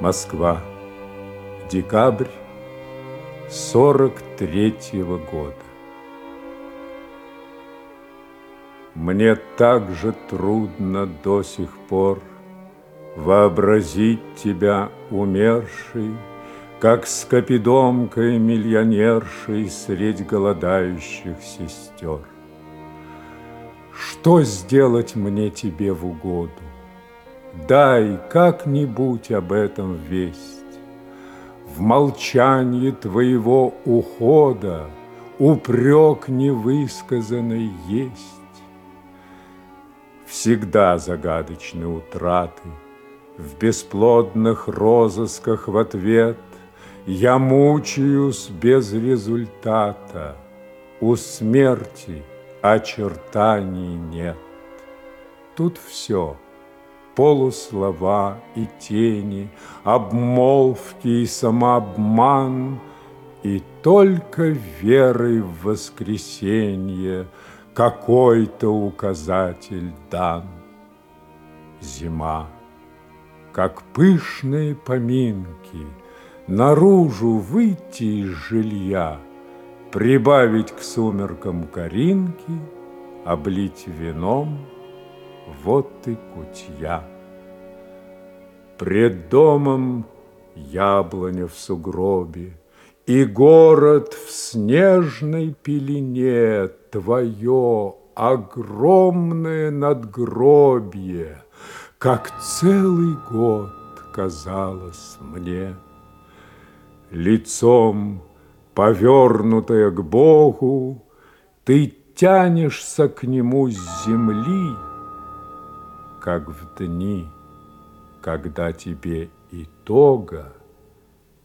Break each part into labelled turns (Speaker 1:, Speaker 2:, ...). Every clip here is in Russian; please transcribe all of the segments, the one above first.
Speaker 1: Москва. Декабрь 43-го года. Мне так же трудно до сих пор Вообразить тебя умершей, Как с капидомкой миллионершей Средь голодающих сестер. Что сделать мне тебе в угоду? Дай как-нибудь об этом весть. В молчании твоего ухода Упрек невысказанный есть. Всегда загадочны утраты, В бесплодных розысках в ответ Я мучаюсь без результата, У смерти очертаний нет. Тут все — полуслова и тени, обмолвки и самообман, и только верой в воскресенье какой-то указатель дан. Зима, как пышные поминки, наружу выйти из жилья, прибавить к сумеркам коринки, облить вином — вот и кутья. Пред домом яблоня в сугробе, И город в снежной пелене Твое огромное надгробье, Как целый год казалось мне. Лицом, повернутое к Богу, Ты тянешься к Нему с земли, как в дни, когда тебе итога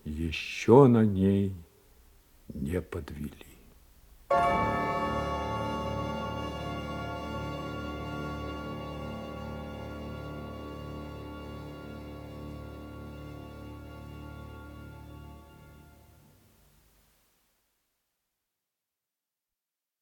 Speaker 1: еще на ней не подвели. Thank you.